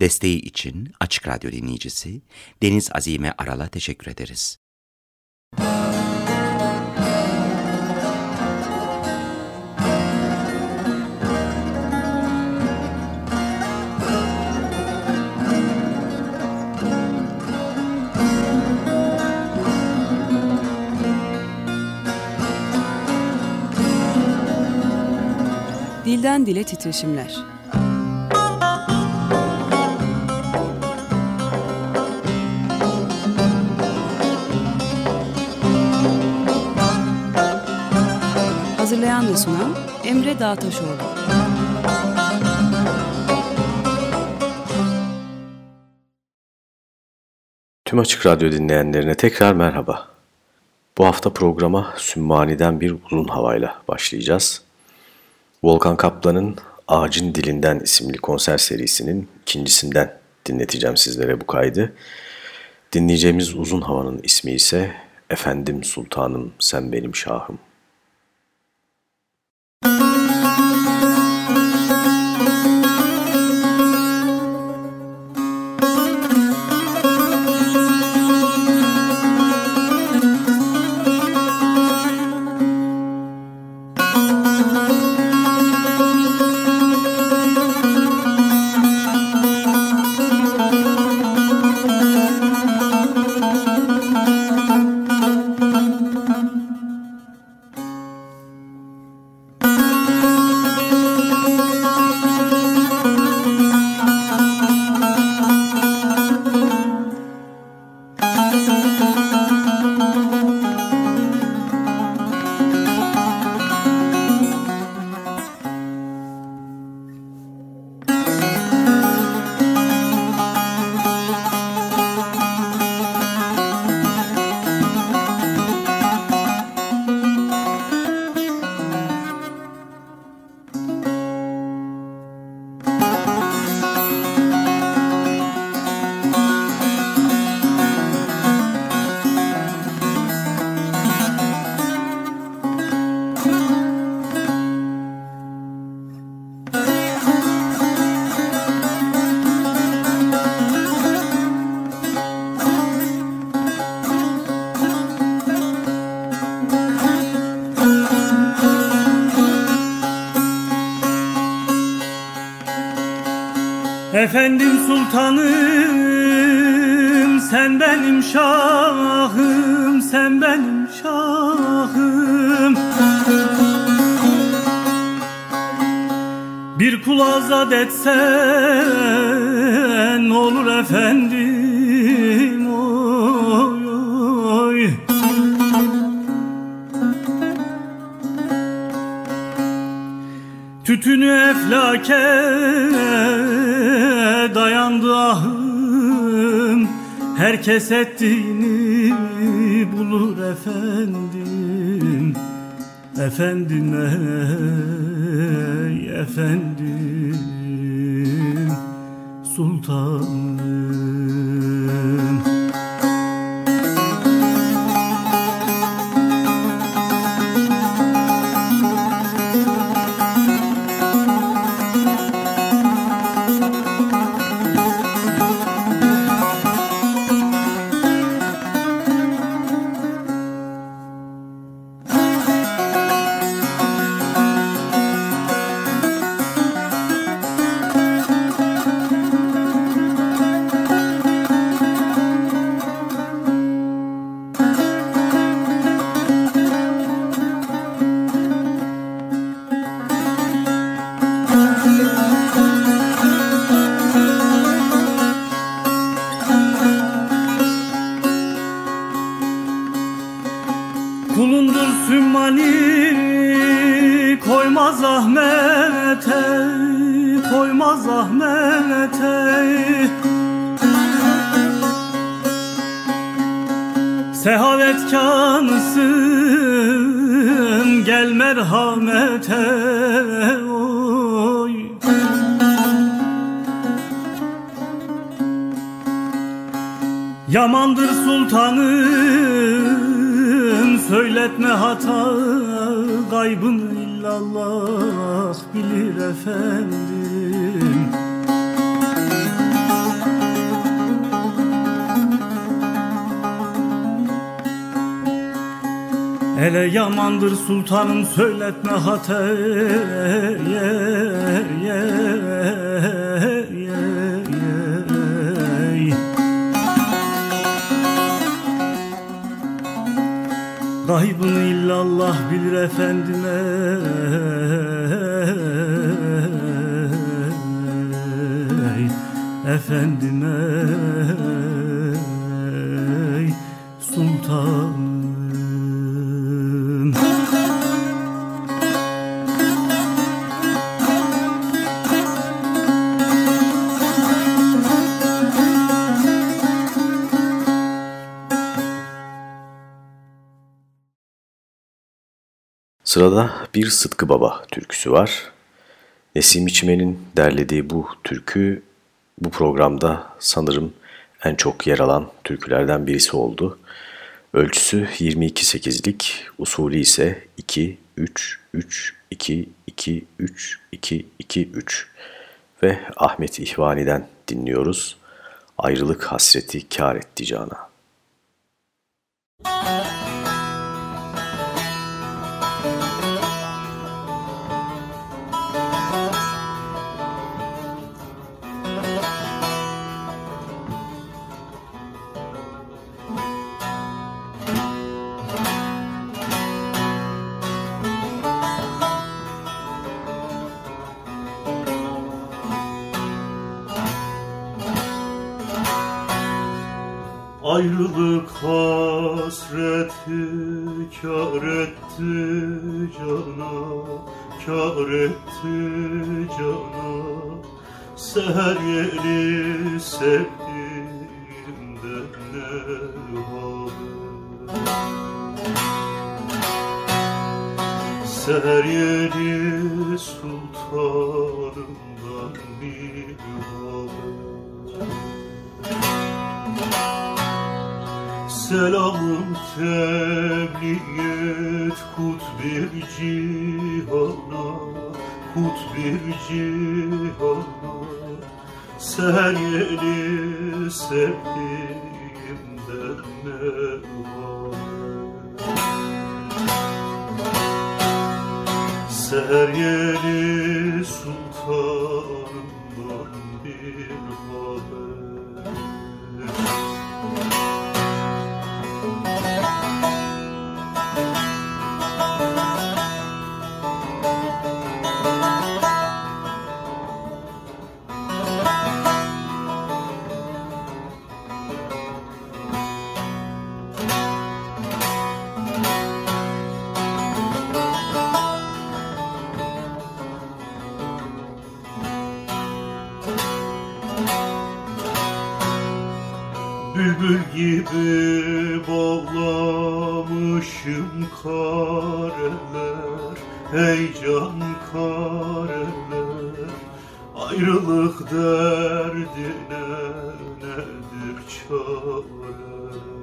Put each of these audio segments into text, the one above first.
Desteği için Açık Radyo dinleyicisi Deniz Azime Aral'a teşekkür ederiz. Dilden Dile Titreşimler Hazırlayan ve sunan Emre Dağtaşoğlu. Tüm Açık Radyo dinleyenlerine tekrar merhaba. Bu hafta programa Sümmani'den bir uzun havayla başlayacağız. Volkan Kaplan'ın Ağacın Dilinden isimli konser serisinin ikincisinden dinleteceğim sizlere bu kaydı. Dinleyeceğimiz uzun havanın ismi ise Efendim Sultanım Sen Benim Şahım. Thank you. Efendim sultanım sen benim şahım sen benim şahım. Bir kul azat etsen olur efendim oy oy. Tütünü eflake Herkes ettiğini bulur efendim. Efendim ey efendim. Sultanım sultanım Söyletme hata kaybını illallah bilir efendim. Ele yamandır sultanım söyletme hataya Gaybını illallah bilir efendime. Efendime Sırada bir Sıtkı Baba türküsü var. Nesim İçmen'in derlediği bu türkü bu programda sanırım en çok yer alan türkülerden birisi oldu. Ölçüsü 22-8'lik, usulü ise 2-3-3-2-2-3-2-2-3 ve Ahmet İhvani'den dinliyoruz. Ayrılık hasreti kar etti cana. Müzik kar etti cana Kar etti cana Seher yeni sevdiğimden ne haber Seher yeni sultanımdan bir Selamım tebliğ et kut bir cihana Kut bir cihana. Seher yeni sevdiğimden ne Seher yeni sultanımdan gibi bağlamışım kareler Heyecan kareler. Ayrılık derdine nedir çare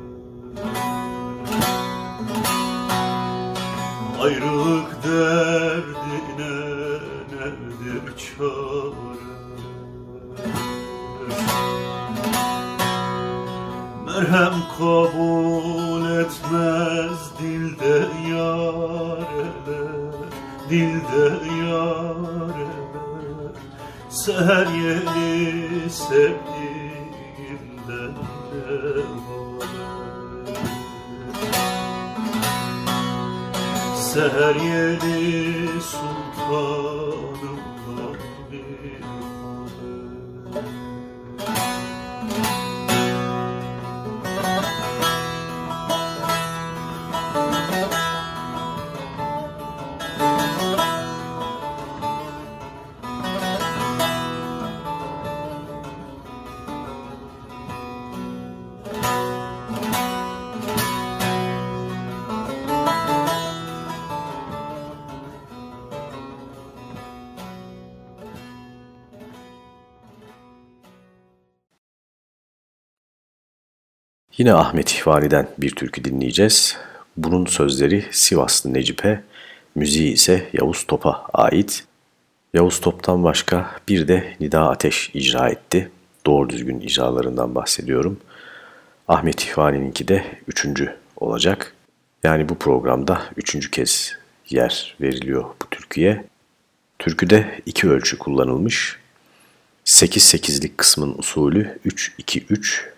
Seher yeni sultanımdan Yine Ahmet İhvani'den bir türkü dinleyeceğiz. Bunun sözleri Sivaslı Necip'e, müziği ise Yavuz Top'a ait. Yavuz Top'tan başka bir de Nida Ateş icra etti. Doğru düzgün icralarından bahsediyorum. Ahmet İhvani'ninki de üçüncü olacak. Yani bu programda üçüncü kez yer veriliyor bu türküye. Türküde iki ölçü kullanılmış. 8-8'lik kısmın usulü 3-2-3,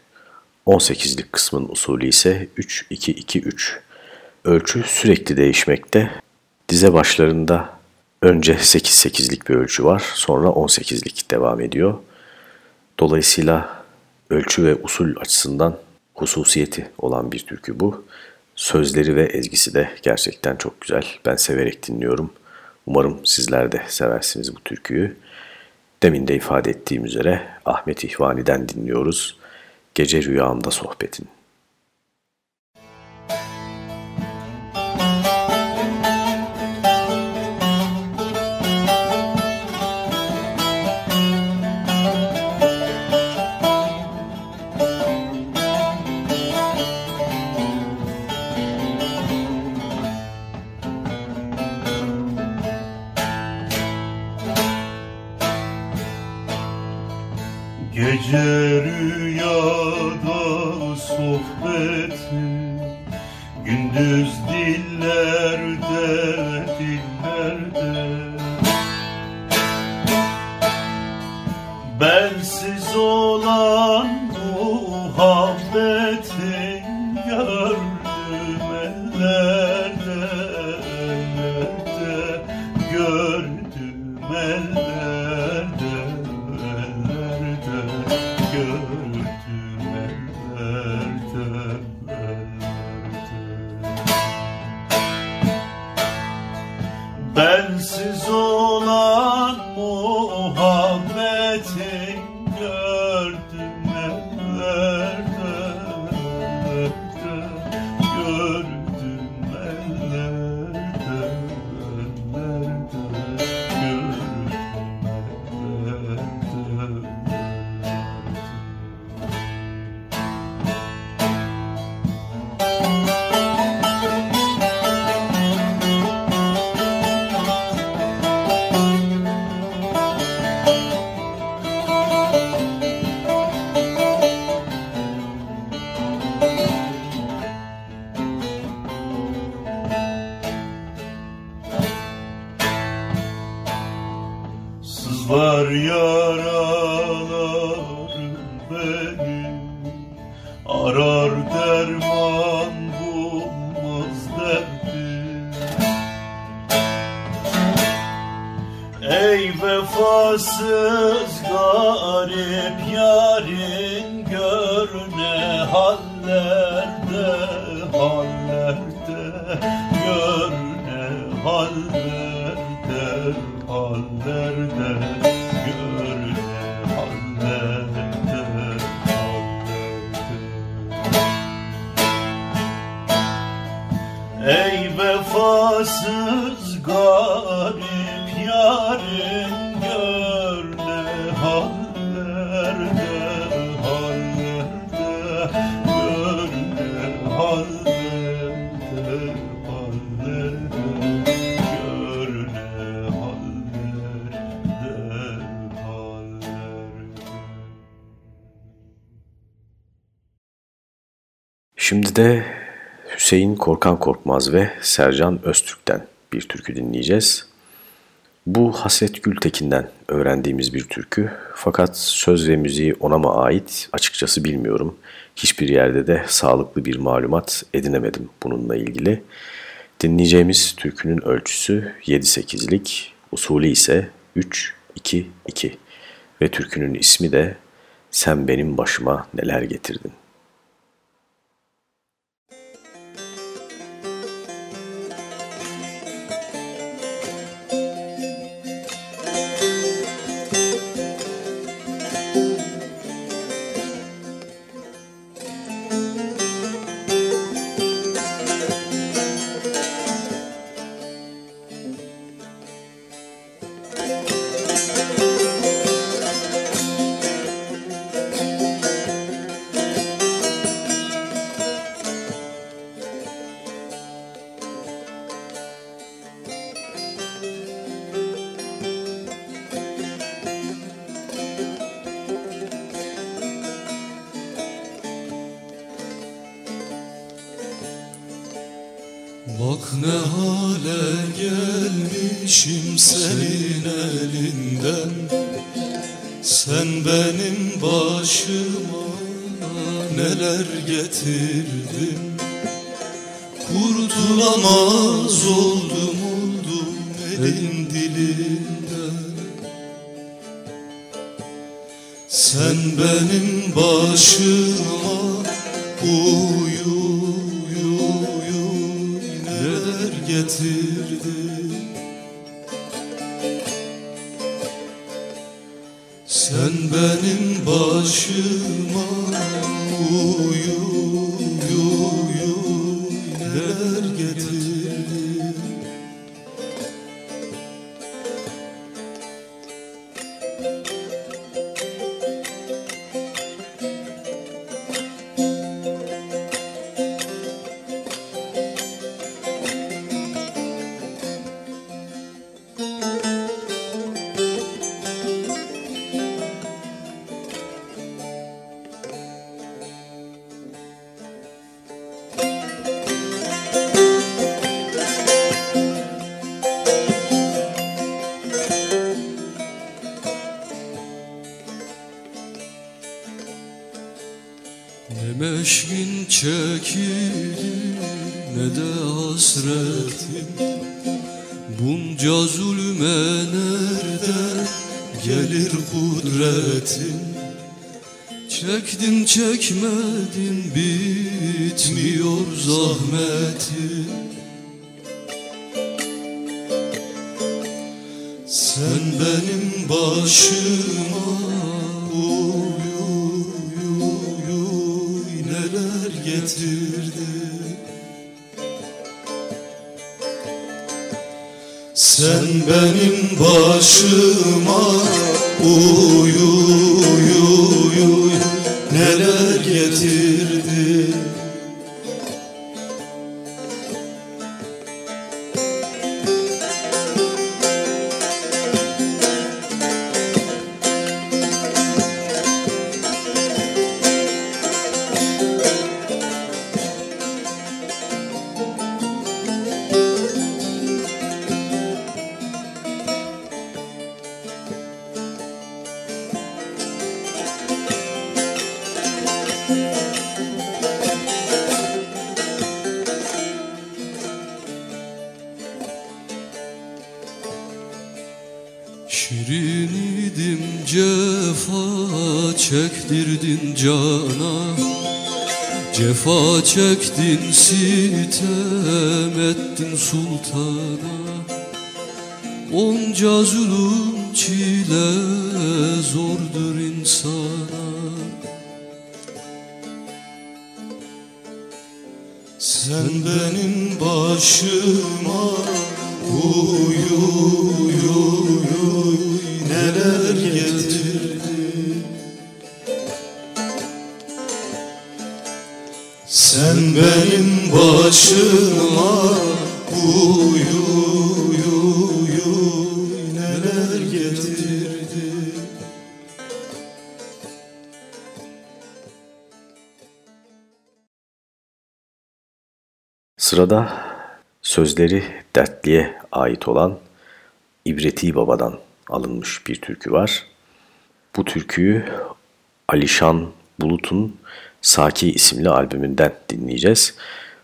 18'lik kısmın usulü ise 3-2-2-3. Ölçü sürekli değişmekte. Dize başlarında önce 8-8'lik bir ölçü var, sonra 18'lik devam ediyor. Dolayısıyla ölçü ve usul açısından hususiyeti olan bir türkü bu. Sözleri ve ezgisi de gerçekten çok güzel. Ben severek dinliyorum. Umarım sizler de seversiniz bu türküyü. Demin de ifade ettiğim üzere Ahmet İhvani'den dinliyoruz. Gece Rüyamda Sohbetin. Gece rüyada sohbeti Gündüz dillerde dillerde. Bensiz olan Korkan Korkmaz ve Sercan Öztürk'ten bir türkü dinleyeceğiz. Bu Hasret Gültekin'den öğrendiğimiz bir türkü fakat söz ve müziği ona mı ait açıkçası bilmiyorum. Hiçbir yerde de sağlıklı bir malumat edinemedim bununla ilgili. Dinleyeceğimiz türkünün ölçüsü 7-8'lik, usulü ise 3-2-2 ve türkünün ismi de Sen Benim Başıma Neler Getirdin. Bak ne hale gelmişim senin elinden. Sen benim başıma neler getirdin Sen benim başıma uyu uyu uyu neler getirdin? Sen benim başıma uyu Sırada sözleri dertliye ait olan İbreti Baba'dan alınmış bir türkü var. Bu türküyü Alişan Bulut'un Saki isimli albümünden dinleyeceğiz.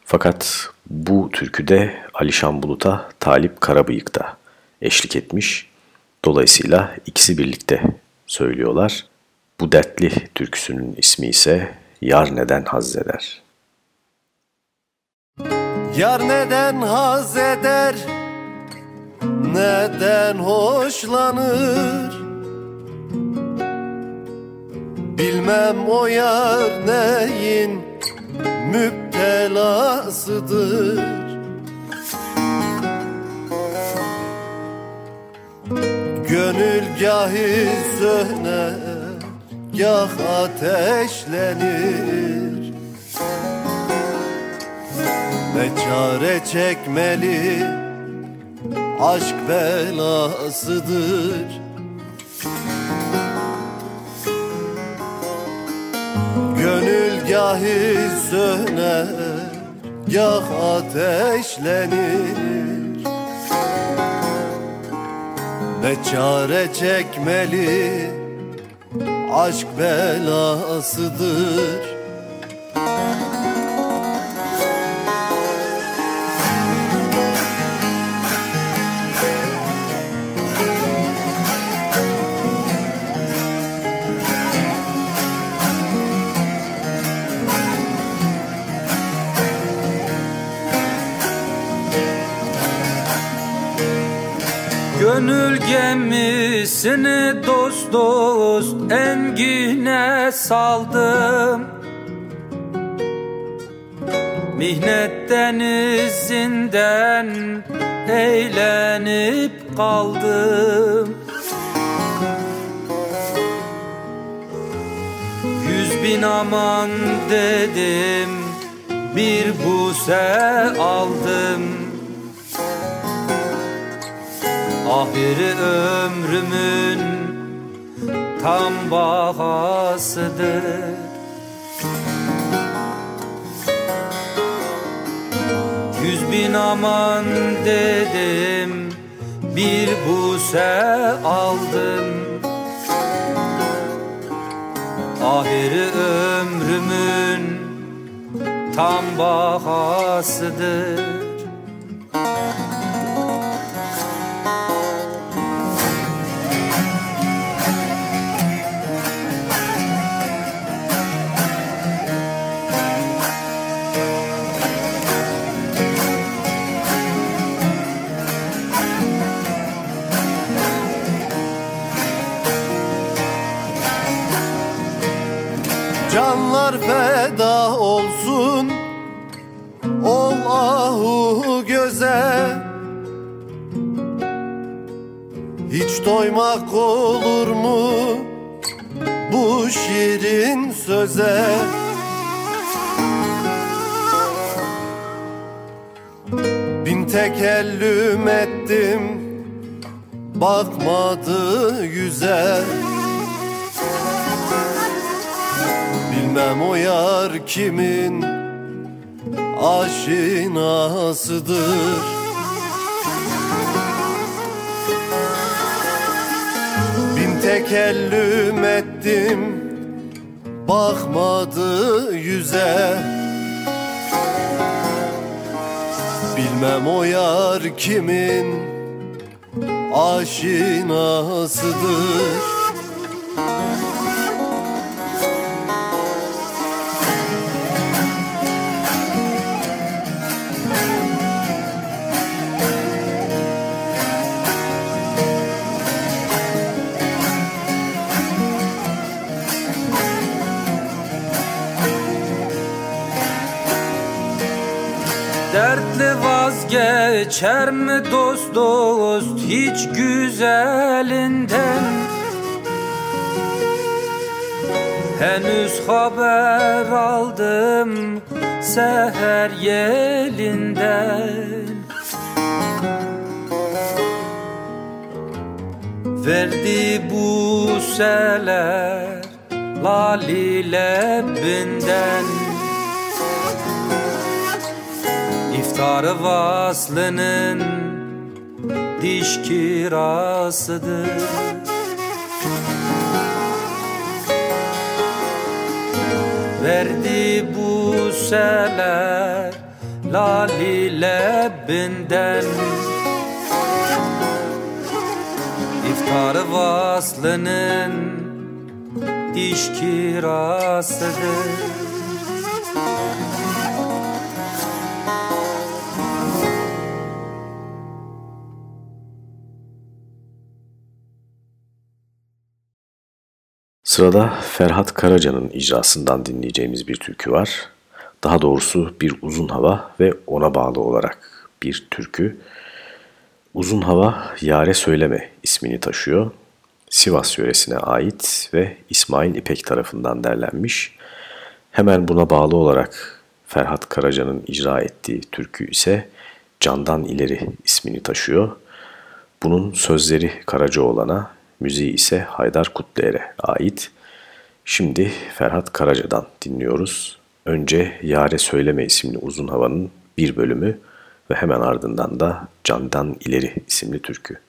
Fakat bu türküde Alişan Bulut'a Talip Karabıyık da eşlik etmiş. Dolayısıyla ikisi birlikte söylüyorlar. Bu dertli türküsünün ismi ise Yar Neden Hazzeder. Yar neden haz eder? Neden hoşlanır? Bilmem o yar neyin müptelasıdır. Gönül gahi söner Gah ateşlenir Ne çare çekmeli? Aşk belasıdır. Gönül gahi söner gah ateşlenir. Ne çare çekmeli? Aşk belasıdır Gönül gemisini dost dost engine saldım. Mihnet denizinden eğlenip kaldım. Yüz bin aman dedim bir buse aldım Ahiri ömrümün tam bahasıdır. Yüz bin aman dedim bir buse aldım Ahiri ömrümün tam bahasıdır Canlar feda olsun. Allahu göze. Hiç doymak olur mu bu şirin söze? Bin tekellüm ettim bakmadı yüze Bilmem o yar kimin aşinasıdır? Bin tekellüm ettim bakmadı yüze. Bilmem o yar kimin aşinasıdır vazgeçer mi dost dost hiç güzelinden? Henüz haber aldım seher yelinden. Verdi bu seler lali lebinden İftarı vaslının diş kirasıdır. Verdi bu seler lali lebinden. İftarı vaslının diş kirasıdır Sırada Ferhat Karaca'nın icrasından dinleyeceğimiz bir türkü var. Daha doğrusu bir uzun hava ve ona bağlı olarak bir türkü. Uzun Hava Yare Söyleme ismini taşıyor. Sivas yöresine ait ve İsmail İpek tarafından derlenmiş. Hemen buna bağlı olarak Ferhat Karaca'nın icra ettiği türkü ise Candan İleri ismini taşıyor. Bunun sözleri Karacaoğlan'a, müziği ise Haydar Kutluer'e ait. Şimdi Ferhat Karaca'dan dinliyoruz. Önce Yare Söyleme isimli uzun havanın bir bölümü ve hemen ardından da Candan İleri isimli türkü.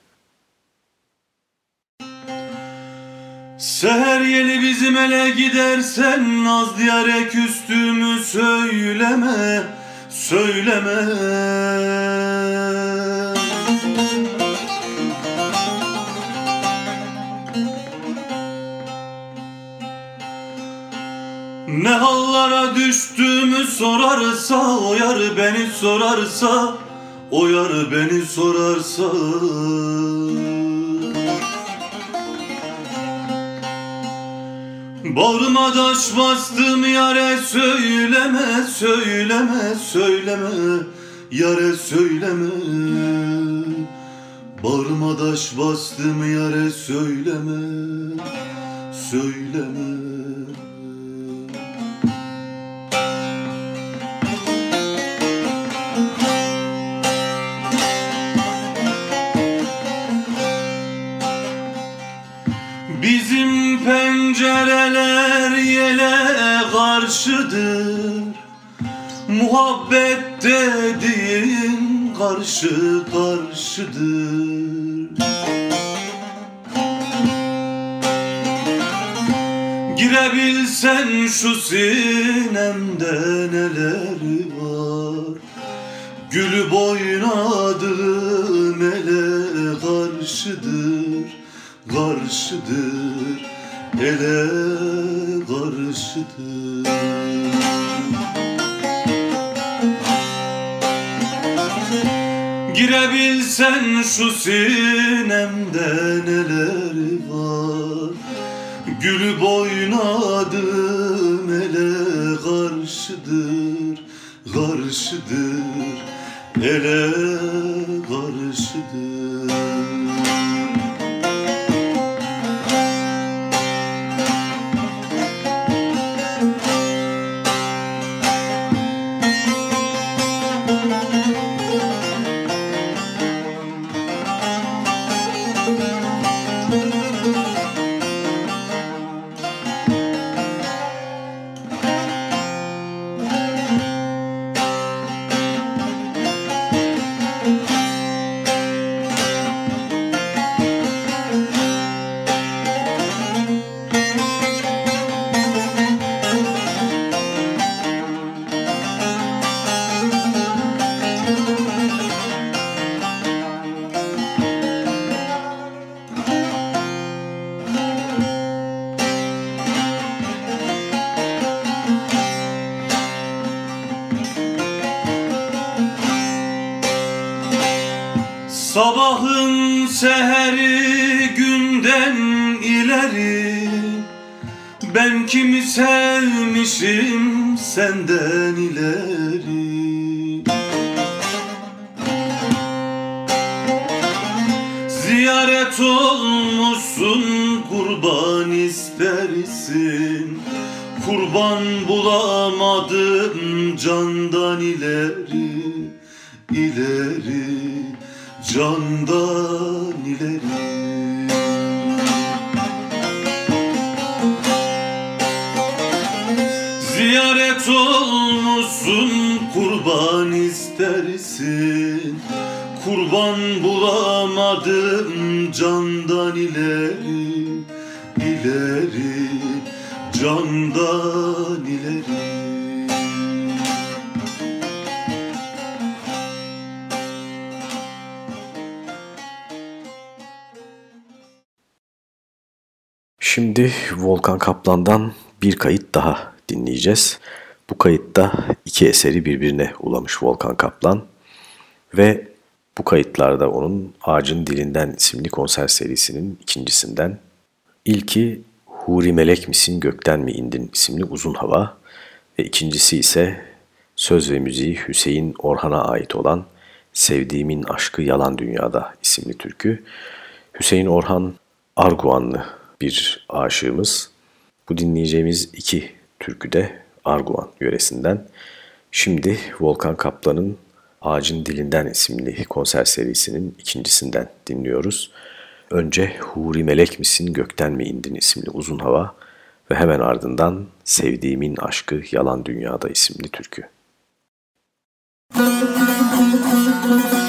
Seher yeli bizim ele gidersen Naz diyare küstüğümü söyleme Söyleme Ne hallara düştüğümü sorarsa O beni sorarsa O beni sorarsa. Bağrıma taş bastım yare söyleme söyleme söyleme yare söyleme. Bağrıma taş bastım yare söyleme söyleme Bizim pencereler yele karşıdır. Muhabbet dediğin karşı karşıdır. Girebilsen şu sinemde neler var? Gülü boynadığım ele karşıdır Karşıdır ele karşıdır. Girebilsen şu sinemde neler var? Gül boynadım ele karşıdır Karşıdır. Ele karşıdır Sabahın seheri günden ileri. Ben kimi sevmişim senden ileri. Ziyaret olmuşsun kurban istersin Kurban bulamadım candan ileri ileri candan ileri. Ziyaret olmuşsun kurban istersin. Kurban bulamadım candan ileri ileri. Candan ileri Şimdi Volkan Kaplan'dan bir kayıt daha dinleyeceğiz. Bu kayıtta iki eseri birbirine ulamış Volkan Kaplan ve bu kayıtlarda onun Ağacın Dilinden isimli konser serisinin ikincisinden. İlki Huri Melek misin gökten mi indin isimli uzun hava ve ikincisi ise söz ve müziği Hüseyin Orhan'a ait olan Sevdiğimin Aşkı Yalan Dünyada isimli türkü. Hüseyin Orhan Arguanlı bir aşığımız. Bu dinleyeceğimiz iki türkü de Arguan yöresinden. Şimdi Volkan Kaplan'ın Ağacın Dilinden isimli konser serisinin ikincisinden dinliyoruz. Önce Huri Melek misin gökten mi indin isimli uzun hava ve hemen ardından Sevdiğimin Aşkı Yalan Dünyada isimli türkü. misin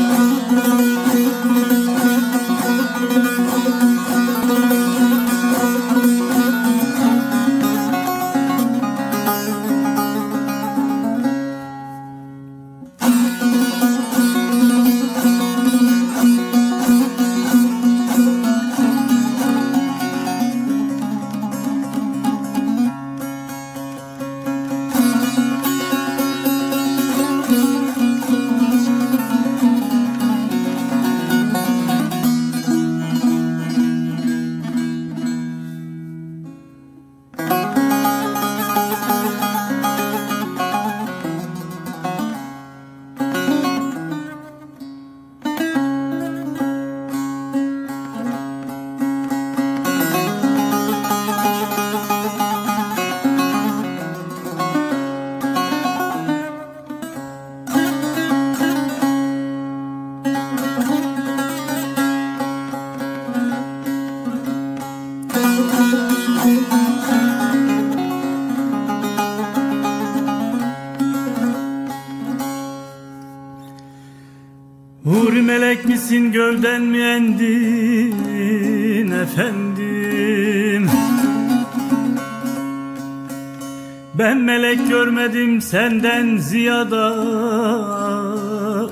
ziyada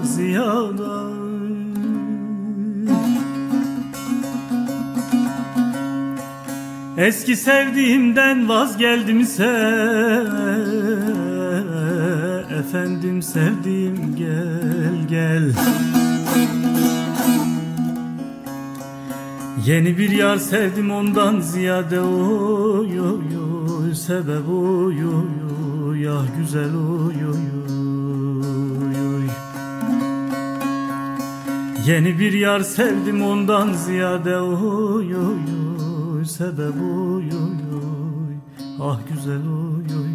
ziyada. Eski sevdiğimden vazgeldimse Efendim sevdiğim gel gel. Yeni bir yar sevdim ondan ziyade oy oy oy Sebep oy oy oy ah güzel oy oy oy Yeni bir yar sevdim ondan ziyade oy oy oy Sebep oy oy ah güzel oy oy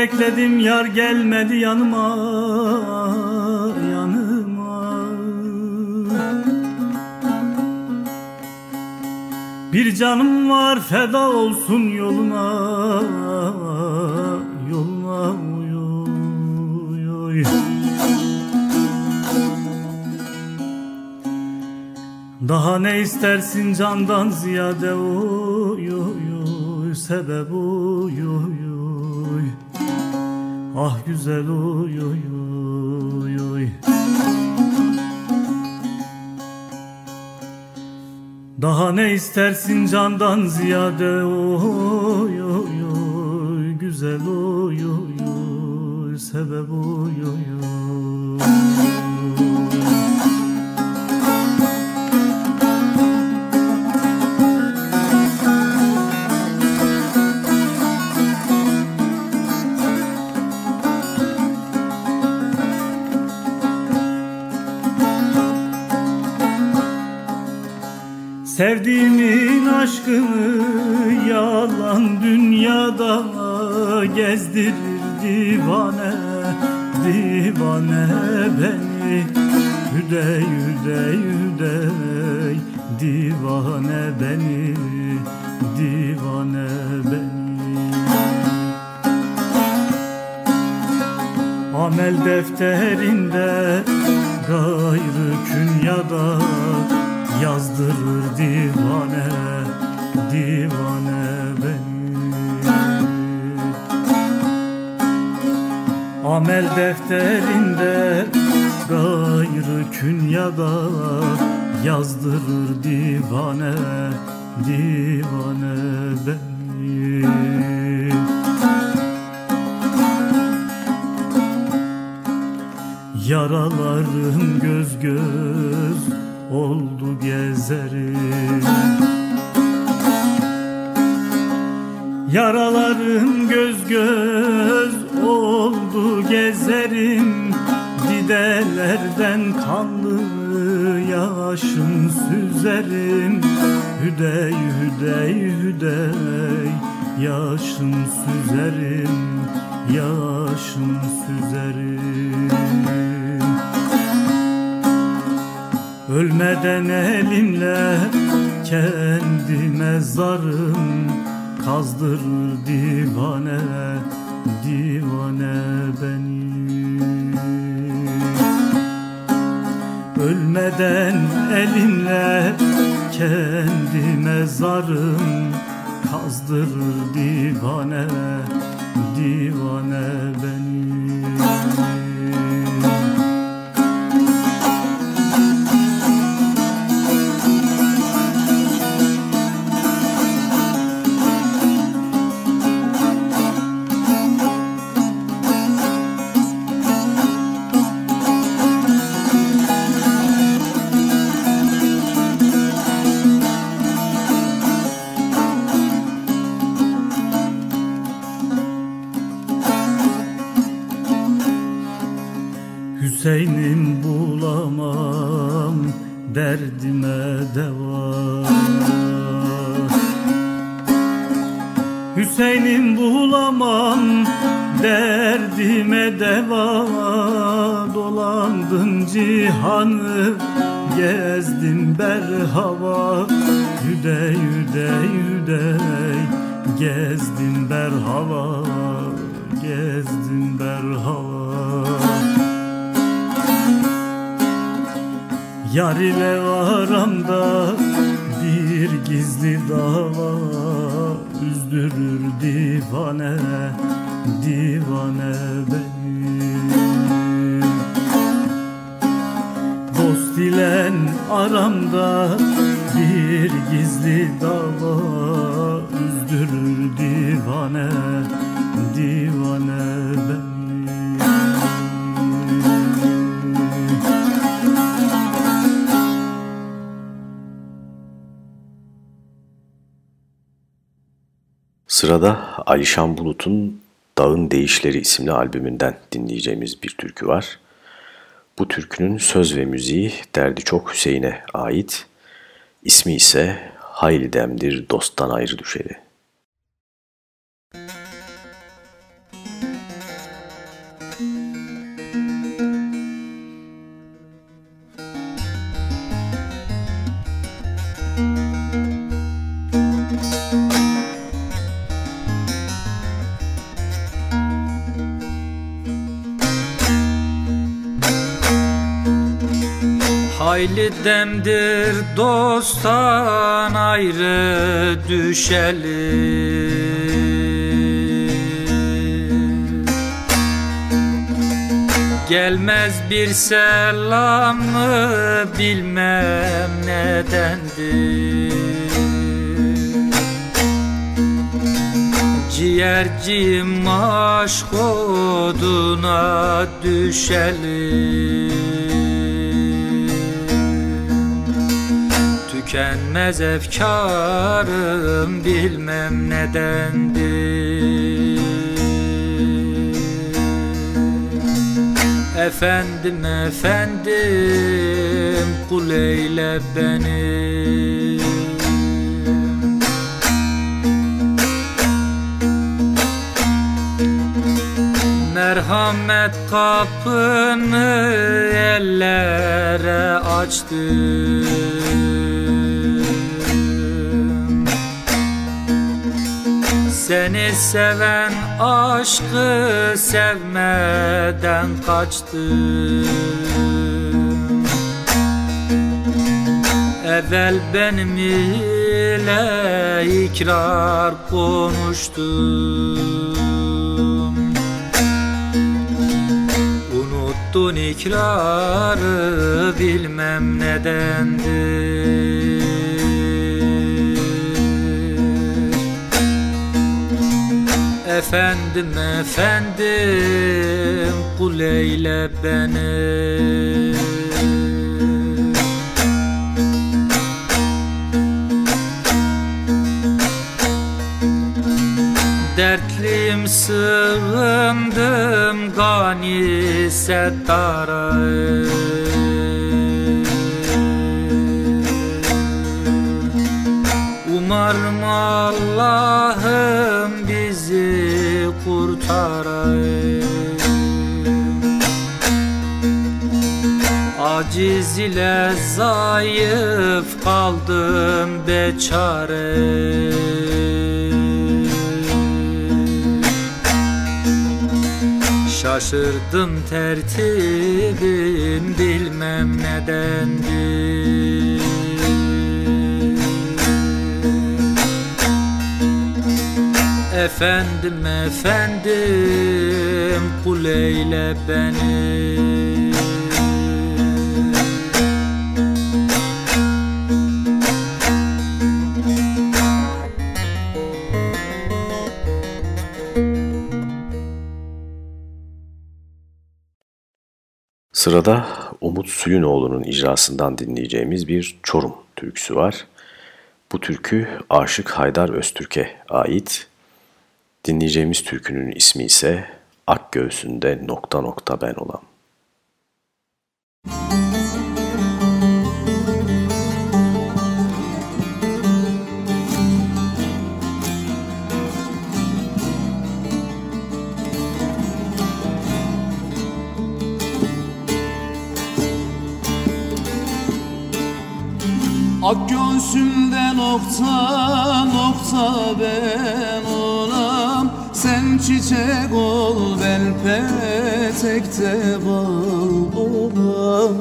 bekledim yar gelmedi yanıma yanıma. Bir canım var feda olsun yoluna yoluna oy oy Daha ne istersin candan ziyade oy oy Sebep oy Ah güzel oy oy oy oy. Daha ne istersin candan ziyade? Oy oy oy Güzel oy oy oy. Sebep oy oy oy Sevdiğimin aşkını yalan dünyada gezdirir divane divane beni. Hüdey hüdey hüdey divane beni divane beni. Amel defterinde gayrı künyada yazdırır divane divane beni. Amel defterinde gayrı künyada yazdırır divane divane beni. Yaralarım göz göz oldu gezerim. Yaralarım göz göz oldu gezerim. Didelerden kanlı yaşım süzerim. Hüdey hüdey hüdey yaşım süzerim Yaşım süzerim Ölmeden elimle kendi mezarım kazdırır divane divane beni. Ölmeden elimle kendi mezarım kazdırır divane divane beni Hüseyin'im bulamam derdime deva Dolandım cihanı gezdim berhava. Hüdey hüdey hüdey gezdim berhava. Gezdim berhava. Yar ile aramda bir gizli dava Üzdürür divane, divane beni. Dost ile aramda bir gizli dava Üzdürür divane, divane Sırada Alişan Bulut'un Dağın Değişleri isimli albümünden dinleyeceğimiz bir türkü var. Bu türkünün söz ve müziği Derdi Çok Hüseyin'e ait, ismi ise Hayli Demdir Dosttan Ayrı Düşeri. Hayli demdir dosttan ayrı düşeli Gelmez bir selam mı bilmem nedendir. Ciğercim aşk oduna düşeli Tükenmez efkarım bilmem nedendir. Efendim efendim kul eyle beni. Merhamet kapını ellere açtı Seni seven aşkı sevmeden kaçtı. Evvel benim ile ikrar konuştum. Unuttun ikrarı bilmem nedendir Efendim efendim kul eyle beni Dertliyim sığındım gani settara Umarım Allah'ım kurtarır Aciz ile zayıf kaldım beçare. Şaşırdım tertibim bilmem nedendir Efendim efendim kul eyle beni Sırada Umut Suyunoğlu'nun icrasından dinleyeceğimiz bir Çorum türküsü var. Bu türkü Aşık Haydar Öztürk'e ait. Dinleyeceğimiz türkünün ismi ise Ak Göğsünde Nokta Nokta Ben Olam. Ak göğsümde nokta nokta ben olam. Sen çiçek ol ben petekte bal olam.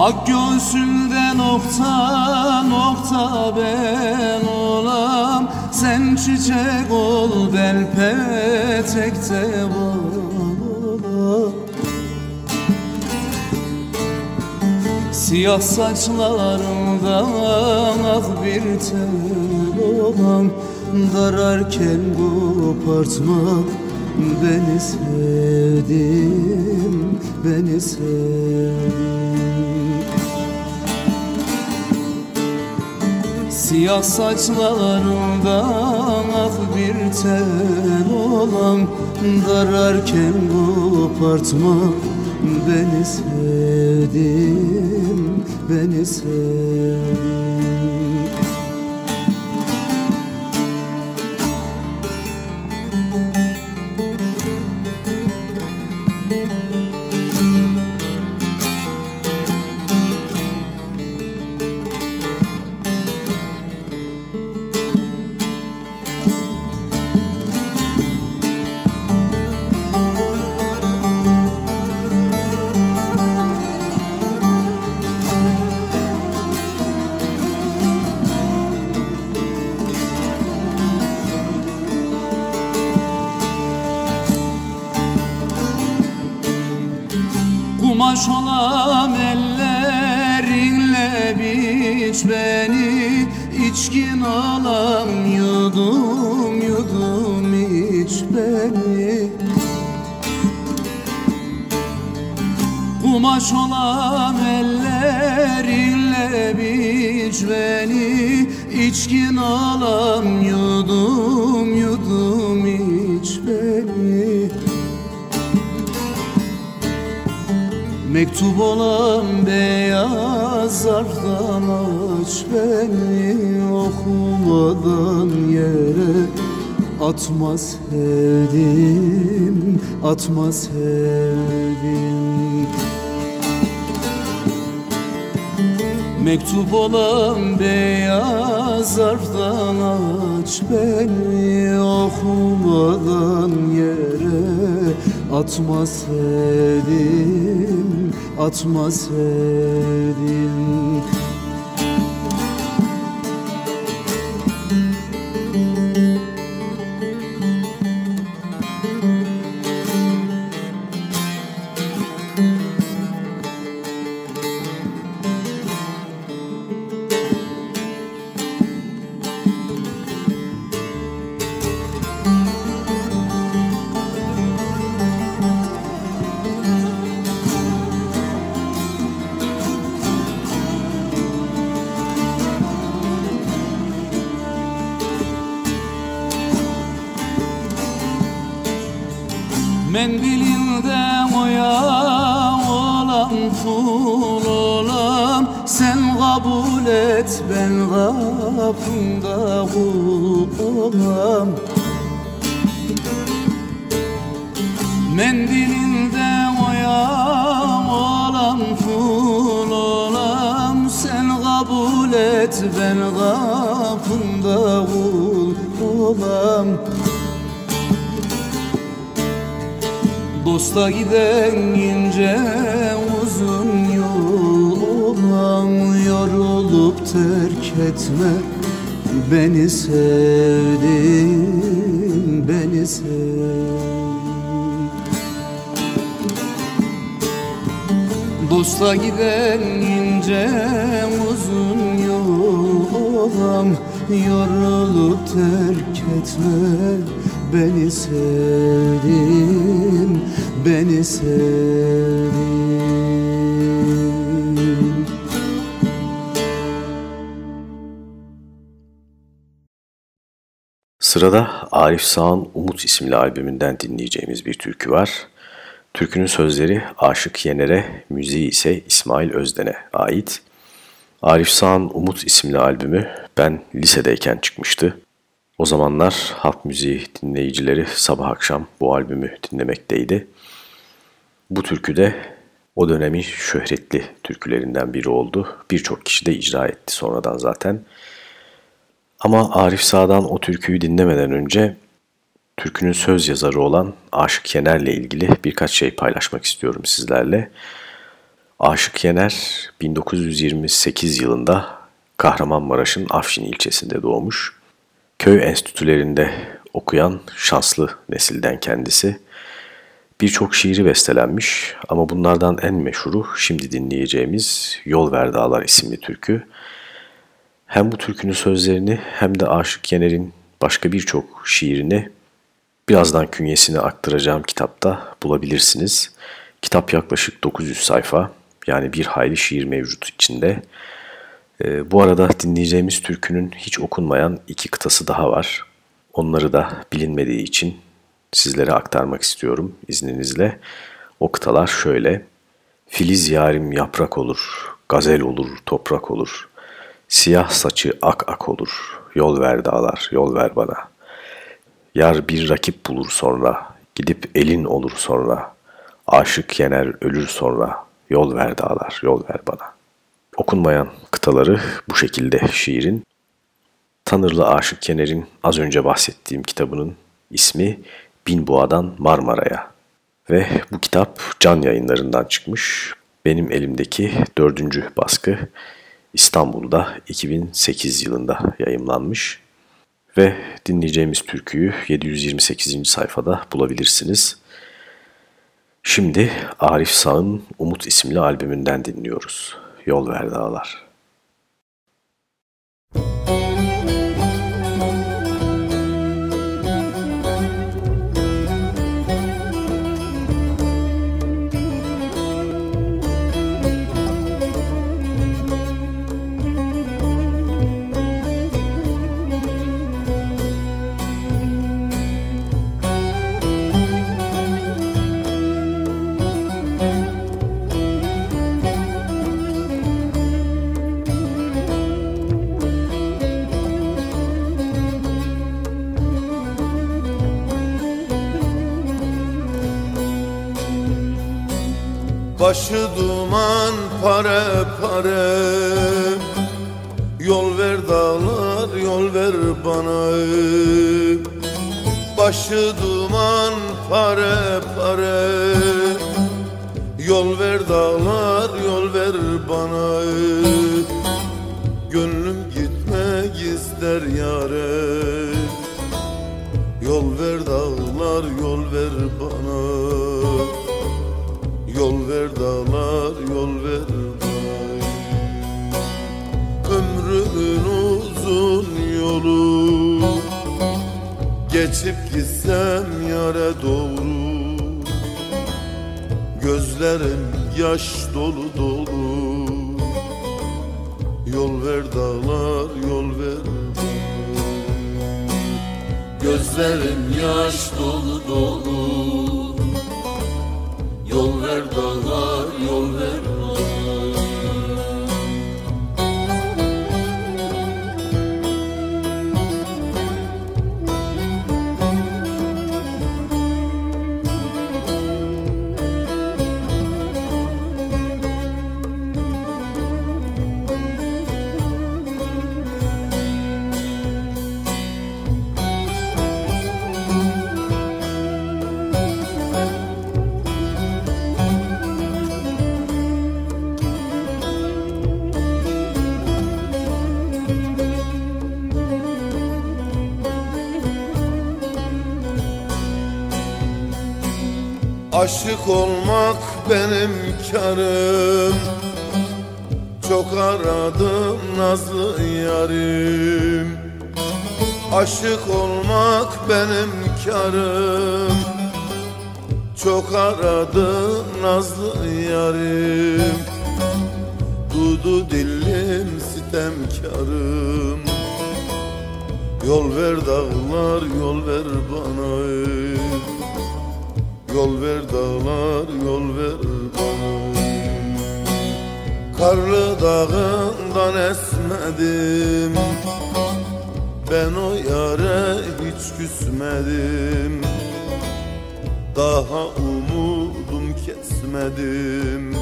Ak göğsümde nokta nokta ben olam. Sen çiçek ol ben petekte bal olam Siyah saçlarımdan ah bir tel olan Dararken kopartma beni sevdim, beni sevdim. Siyah saçlarımdan ah bir tel olan Dararken kopartma beni sevdim, beni sevdim atma sevdim, atma sevdim. Mektup olan beyaz zarftan aç beni Okumadan yere. Atma sevdim, atma sevdim Sırada Arif Sağ'ın Umut isimli albümünden dinleyeceğimiz bir türkü var. Türkünün sözleri Aşık Yener'e, müziği ise İsmail Özden'e ait. Arif Sağ'ın Umut isimli albümü ben lisedeyken çıkmıştı. O zamanlar halk müziği dinleyicileri sabah akşam bu albümü dinlemekteydi. Bu türkü de o dönemin şöhretli türkülerinden biri oldu. Birçok kişi de icra etti sonradan zaten. Ama Arif Sağ'dan o türküyü dinlemeden önce türkünün söz yazarı olan Aşık Yener'le ilgili birkaç şey paylaşmak istiyorum sizlerle. Aşık Yener 1928 yılında Kahramanmaraş'ın Afşin ilçesinde doğmuş. Köy enstitülerinde okuyan şanslı nesilden kendisi. Birçok şiiri bestelenmiş ama bunlardan en meşhuru şimdi dinleyeceğimiz Yol Ver isimli türkü. Hem bu türkünün sözlerini hem de Aşık Yener'in başka birçok şiirini birazdan künyesini aktaracağım kitapta bulabilirsiniz. Kitap yaklaşık 900 sayfa yani bir hayli şiir mevcut içinde. E, bu arada dinleyeceğimiz türkünün hiç okunmayan iki kıtası daha var. Onları da bilinmediği için sizlere aktarmak istiyorum izninizle. O kıtalar şöyle. Filiz yarim yaprak olur, gazel olur, toprak olur. Siyah saçı ak ak olur, yol ver dağlar, yol ver bana. Yar bir rakip bulur sonra, gidip elin olur sonra. Aşık yener ölür sonra, yol ver dağlar, yol ver bana. Okunmayan kıtaları bu şekilde şiirin. Tanırlı Aşık Yener'in az önce bahsettiğim kitabının ismi Bin Boğa'dan Marmara'ya. Ve bu kitap can yayınlarından çıkmış. Benim elimdeki dördüncü baskı İstanbul'da 2008 yılında yayımlanmış. Ve dinleyeceğimiz türküyü 728. sayfada bulabilirsiniz. Şimdi Arif Sağ'ın Umut isimli albümünden dinliyoruz. Yol ver dağlar. Başı duman pare pare. Yol ver dağlar yol ver bana. Başı duman pare pare. Yol ver dağlar yol ver bana. Gönlüm gitmek ister yare. Yol ver dağlar yol ver bana ver dağlar yol ver bana Ömrümün uzun yolu. Geçip gitsem yare doğru. Gözlerim yaş dolu dolu. Yol ver dağlar yol ver Gözlerim yaş dolu dolu Yol ver dağlar yol ver Aşık olmak benim karım. Çok aradım nazlı yarim. Aşık olmak benim karım. Çok aradım nazlı yarim. Dudu dillim sitemkarım Yol ver dağlar yol ver bana. ey. Yol ver dağlar yol ver bana. Karlı dağından esmedim. Ben o yare hiç küsmedim. Daha umudum kesmedim.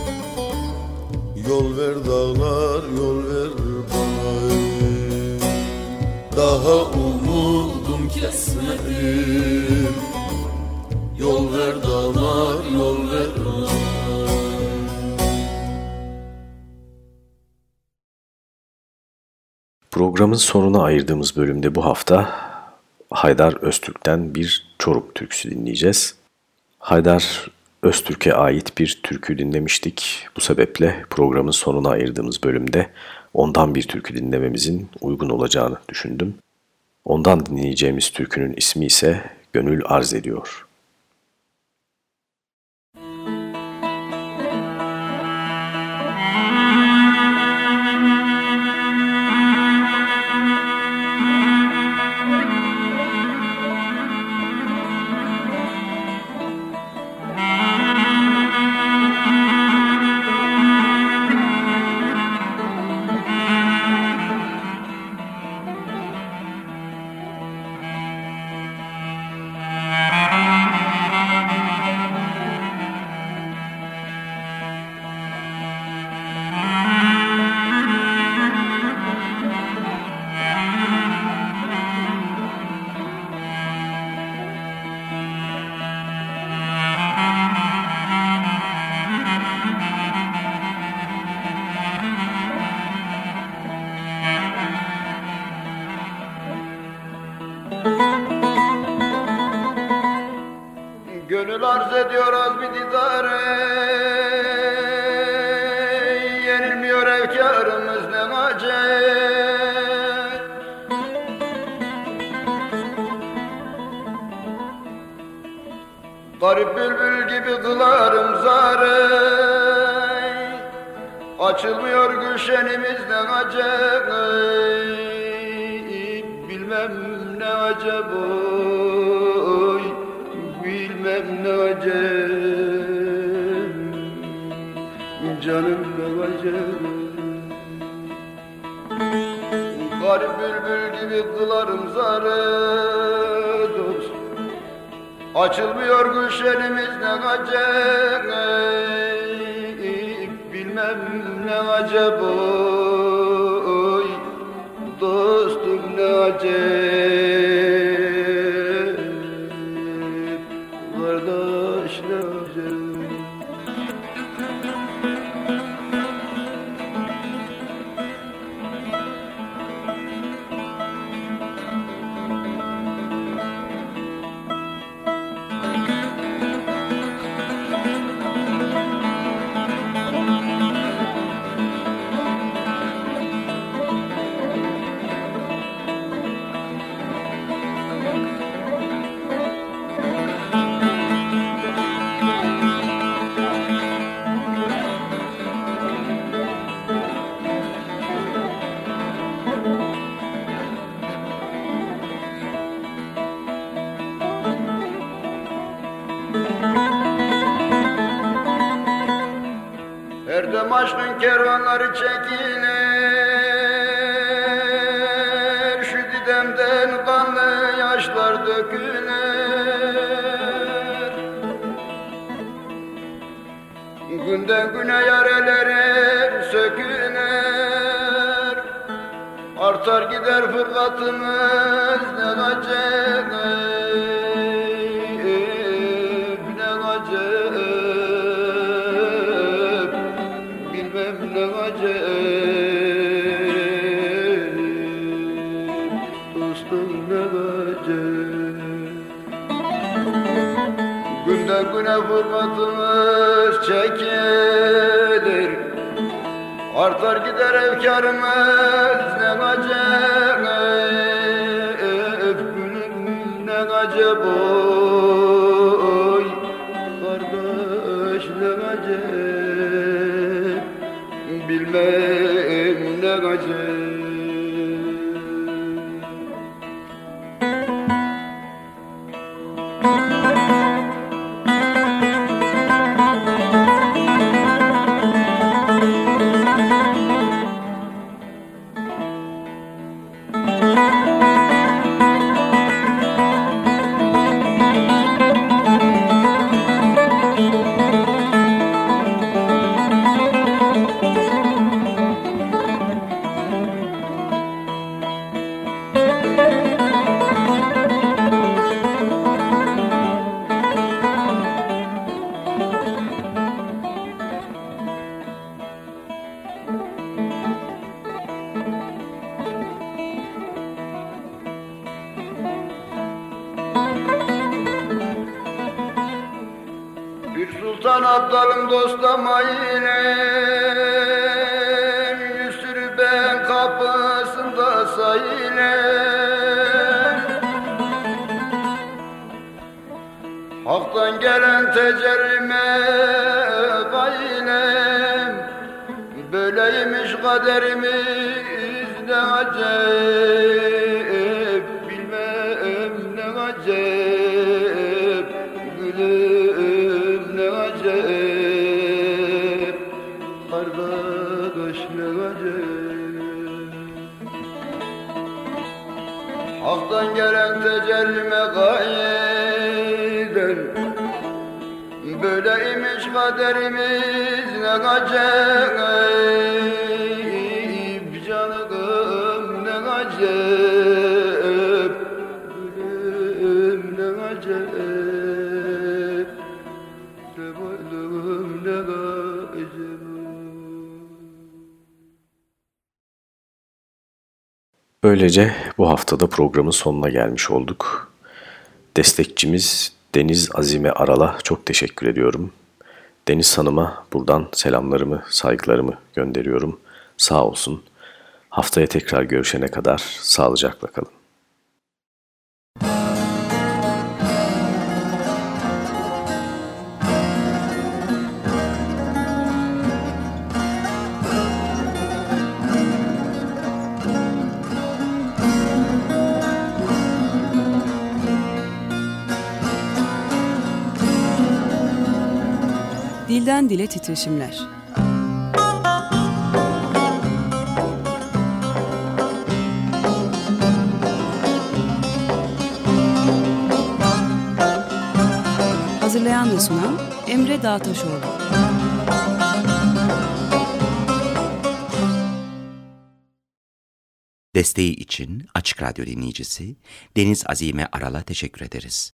Yol ver dağlar yol ver bana. Daha umudum kesmedim Yol ver dağlar yol ver Programın sonuna ayırdığımız bölümde bu hafta Haydar Öztürk'ten bir Çoruk türküsü dinleyeceğiz. Haydar Öztürk'e ait bir türkü dinlemiştik. Bu sebeple programın sonuna ayırdığımız bölümde ondan bir türkü dinlememizin uygun olacağını düşündüm. Ondan dinleyeceğimiz türkünün ismi ise Gönül Arz Ediyor. Ne acep Bilmem ne oy Bilmem ne acep Canım ne acep Garip bülbül gibi kılarım zare dost. Açılmıyor gülşenimiz ne acep Bilmem ne acep Dostum ne kervanları çekilir Şu didemden kanlı yaşlar dökülür Günden güne yarelerim sökülür Artar gider fırkatımız ne acep fırkatımız çekilir. Artar gider evkarımız ne kaderimiz ne acep Bilmem ne acep Gülüm ne acep Kardeş ne acep. Hak'tan gelen tecellime gayden Böyleymiş kaderimiz ne acep Böylece bu haftada programın sonuna gelmiş olduk. Destekçimiz Deniz Azime Aral'a çok teşekkür ediyorum. Deniz Hanım'a buradan selamlarımı, saygılarımı gönderiyorum. Sağ olsun. Haftaya tekrar görüşene kadar sağlıcakla kalın. Dilden dile titreşimler. Hazırlayan ve sunan Emre Dağtaşoğlu. Desteği için Açık Radyo dinleyicisi Deniz Azime Aral'a teşekkür ederiz.